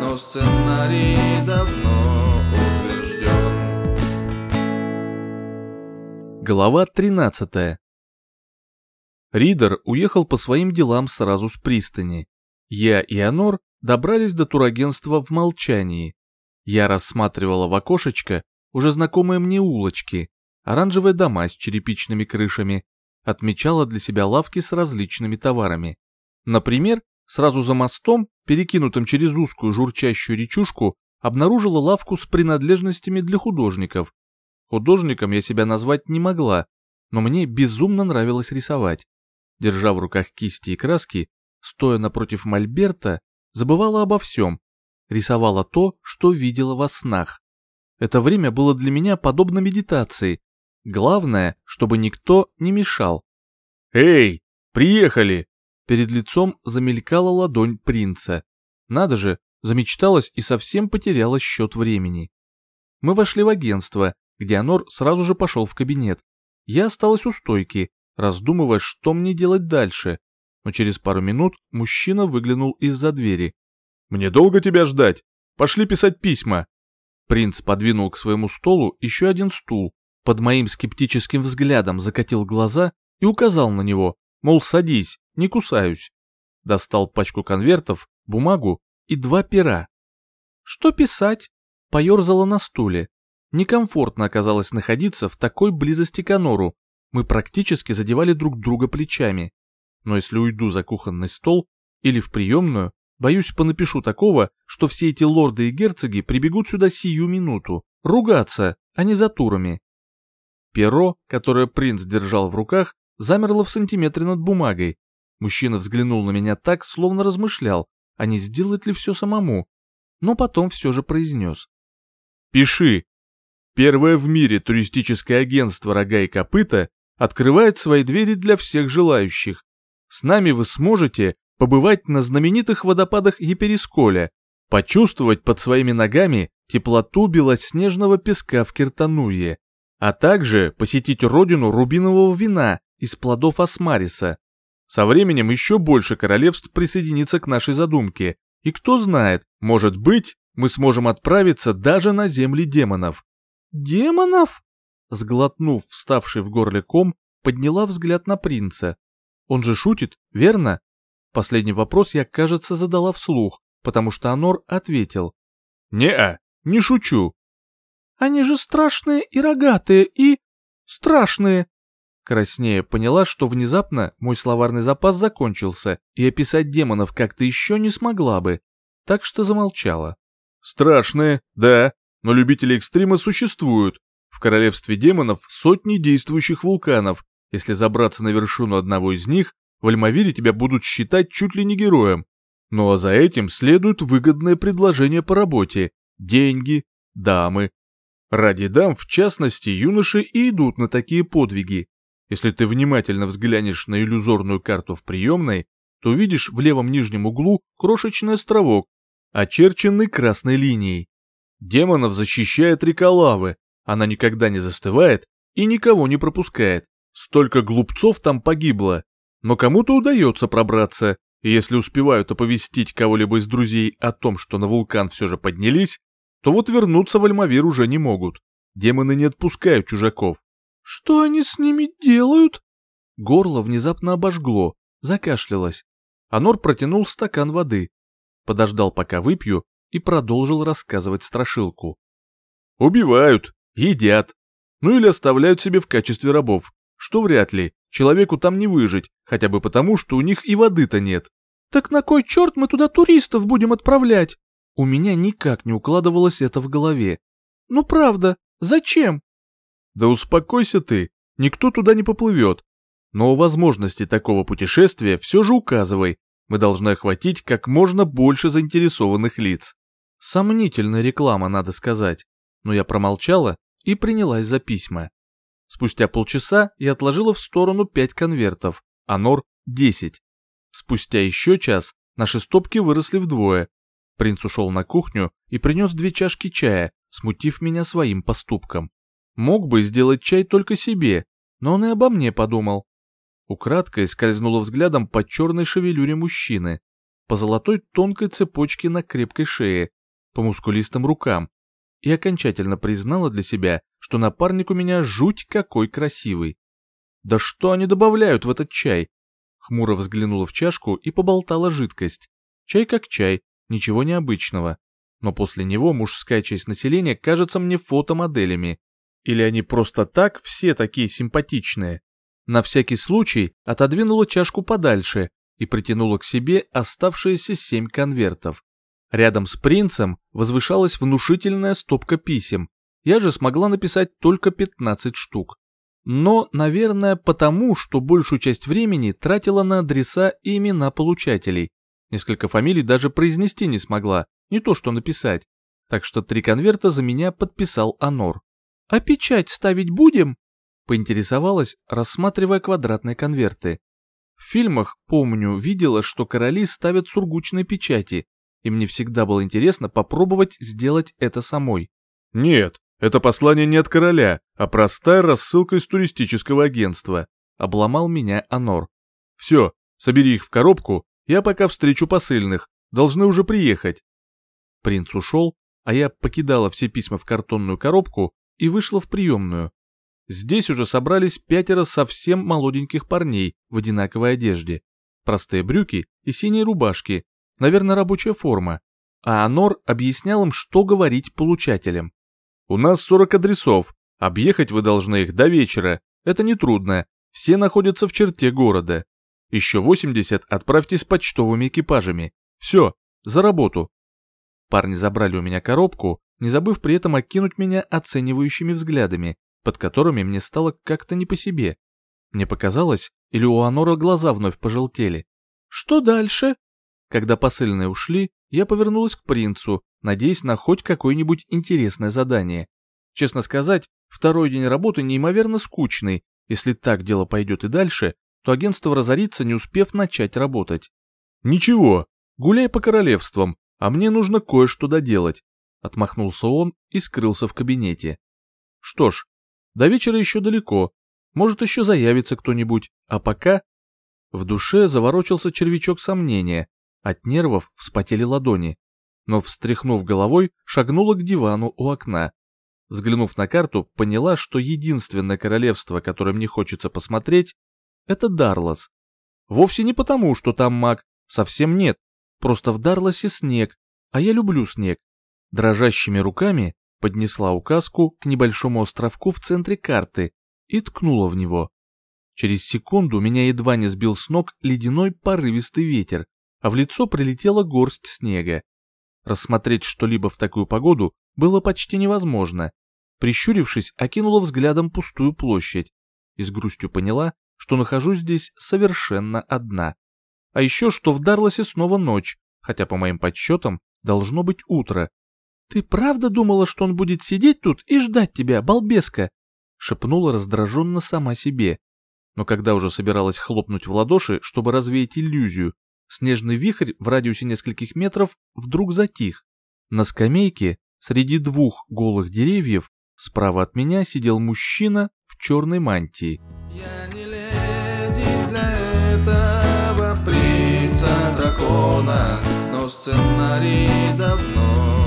но сценарий давно утвержден. Глава 13. Ридер уехал по своим делам сразу с пристани. Я и Анор добрались до турагентства в молчании. Я рассматривала в окошечко уже знакомые мне улочки, оранжевые дома с черепичными крышами, отмечала для себя лавки с различными товарами. Например, сразу за мостом, перекинутым через узкую журчащую речушку, обнаружила лавку с принадлежностями для художников. Художником я себя назвать не могла, но мне безумно нравилось рисовать. Держа в руках кисти и краски, стоя напротив мольберта, забывала обо всем, рисовала то, что видела во снах. Это время было для меня подобно медитации, Главное, чтобы никто не мешал. «Эй, приехали!» Перед лицом замелькала ладонь принца. Надо же, замечталась и совсем потеряла счет времени. Мы вошли в агентство, где Анор сразу же пошел в кабинет. Я осталась у стойки, раздумывая, что мне делать дальше. Но через пару минут мужчина выглянул из-за двери. «Мне долго тебя ждать? Пошли писать письма!» Принц подвинул к своему столу еще один стул, под моим скептическим взглядом закатил глаза и указал на него, мол, садись, не кусаюсь. Достал пачку конвертов, бумагу и два пера. Что писать? Поерзала на стуле. Некомфортно оказалось находиться в такой близости к Анору. Мы практически задевали друг друга плечами. Но если уйду за кухонный стол или в приемную, боюсь, понапишу такого, что все эти лорды и герцоги прибегут сюда сию минуту, ругаться, а не за турами. Перо, которое принц держал в руках, замерло в сантиметре над бумагой. Мужчина взглянул на меня так, словно размышлял, а не сделать ли все самому, но потом все же произнес. «Пиши. Первое в мире туристическое агентство «Рога и копыта» открывает свои двери для всех желающих. С нами вы сможете побывать на знаменитых водопадах Еперисколя, почувствовать под своими ногами теплоту белоснежного песка в Киртануе, а также посетить родину рубинового вина из плодов Асмариса. Со временем еще больше королевств присоединится к нашей задумке, и кто знает, может быть, мы сможем отправиться даже на земли демонов. Демонов? Сглотнув вставший в горле ком, подняла взгляд на принца. Он же шутит, верно? Последний вопрос я, кажется, задала вслух, потому что Анор ответил. «Не-а, не шучу. Они же страшные и рогатые, и... страшные!» Краснее поняла, что внезапно мой словарный запас закончился, и описать демонов как-то еще не смогла бы, так что замолчала. «Страшные, да, но любители экстрима существуют. В королевстве демонов сотни действующих вулканов. Если забраться на вершину одного из них, в Альмавире тебя будут считать чуть ли не героем. Ну а за этим следует выгодное предложение по работе, деньги, дамы, Ради дам, в частности, юноши и идут на такие подвиги. Если ты внимательно взглянешь на иллюзорную карту в приемной, то видишь в левом нижнем углу крошечный островок, очерченный красной линией. Демонов защищает река лавы, она никогда не застывает и никого не пропускает. Столько глупцов там погибло. Но кому-то удается пробраться, и если успевают оповестить кого-либо из друзей о том, что на вулкан все же поднялись, то вот вернуться в Альмавир уже не могут. Демоны не отпускают чужаков. Что они с ними делают? Горло внезапно обожгло, закашлялось. Анор протянул стакан воды. Подождал, пока выпью, и продолжил рассказывать страшилку. Убивают, едят. Ну или оставляют себе в качестве рабов. Что вряд ли, человеку там не выжить, хотя бы потому, что у них и воды-то нет. Так на кой черт мы туда туристов будем отправлять? У меня никак не укладывалось это в голове. Ну правда, зачем? Да успокойся ты, никто туда не поплывет. Но о возможности такого путешествия все же указывай. Мы должны охватить как можно больше заинтересованных лиц. Сомнительная реклама, надо сказать. Но я промолчала и принялась за письма. Спустя полчаса я отложила в сторону пять конвертов, а нор — десять. Спустя еще час наши стопки выросли вдвое, Принц ушел на кухню и принес две чашки чая, смутив меня своим поступком. Мог бы сделать чай только себе, но он и обо мне подумал. Украдкой скользнула взглядом по черной шевелюре мужчины, по золотой тонкой цепочке на крепкой шее, по мускулистым рукам, и окончательно признала для себя, что напарник у меня жуть какой красивый. Да что они добавляют в этот чай? Хмуро взглянула в чашку и поболтала жидкость. Чай как чай, ничего необычного. Но после него мужская часть населения кажется мне фотомоделями. Или они просто так все такие симпатичные. На всякий случай отодвинула чашку подальше и притянула к себе оставшиеся семь конвертов. Рядом с принцем возвышалась внушительная стопка писем. Я же смогла написать только 15 штук. Но, наверное, потому, что большую часть времени тратила на адреса и имена получателей, Несколько фамилий даже произнести не смогла, не то что написать. Так что три конверта за меня подписал Анор. «А печать ставить будем?» Поинтересовалась, рассматривая квадратные конверты. В фильмах, помню, видела, что короли ставят сургучные печати, и мне всегда было интересно попробовать сделать это самой. «Нет, это послание не от короля, а простая рассылка из туристического агентства», — обломал меня Анор. «Все, собери их в коробку я пока встречу посыльных, должны уже приехать». Принц ушел, а я покидала все письма в картонную коробку и вышла в приемную. Здесь уже собрались пятеро совсем молоденьких парней в одинаковой одежде. Простые брюки и синие рубашки, наверное, рабочая форма. А Анор объяснял им, что говорить получателям. «У нас 40 адресов, объехать вы должны их до вечера, это не трудно, все находятся в черте города. Еще 80 отправьте с почтовыми экипажами. Все, за работу. Парни забрали у меня коробку, не забыв при этом окинуть меня оценивающими взглядами, под которыми мне стало как-то не по себе. Мне показалось, или у Анора глаза вновь пожелтели. Что дальше? Когда посыльные ушли, я повернулась к принцу, надеясь на хоть какое-нибудь интересное задание. Честно сказать, второй день работы неимоверно скучный. Если так дело пойдет и дальше, то агентство разорится, не успев начать работать. «Ничего, гуляй по королевствам, а мне нужно кое-что доделать», — отмахнулся он и скрылся в кабинете. «Что ж, до вечера еще далеко, может еще заявится кто-нибудь, а пока...» В душе заворочился червячок сомнения, от нервов вспотели ладони, но, встряхнув головой, шагнула к дивану у окна. Взглянув на карту, поняла, что единственное королевство, которое мне хочется посмотреть, это Дарлас. Вовсе не потому, что там маг, совсем нет. Просто в Дарласе снег, а я люблю снег. Дрожащими руками поднесла указку к небольшому островку в центре карты и ткнула в него. Через секунду меня едва не сбил с ног ледяной порывистый ветер, а в лицо прилетела горсть снега. Рассмотреть что-либо в такую погоду было почти невозможно. Прищурившись, окинула взглядом пустую площадь и с грустью поняла, что нахожусь здесь совершенно одна. А еще что в Дарласе снова ночь, хотя по моим подсчетам должно быть утро. «Ты правда думала, что он будет сидеть тут и ждать тебя, балбеска?» шепнула раздраженно сама себе. Но когда уже собиралась хлопнуть в ладоши, чтобы развеять иллюзию, снежный вихрь в радиусе нескольких метров вдруг затих. На скамейке, среди двух голых деревьев, справа от меня сидел мужчина в черной мантии для этого принца дракона, но сценарий давно.